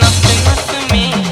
nothing left to me.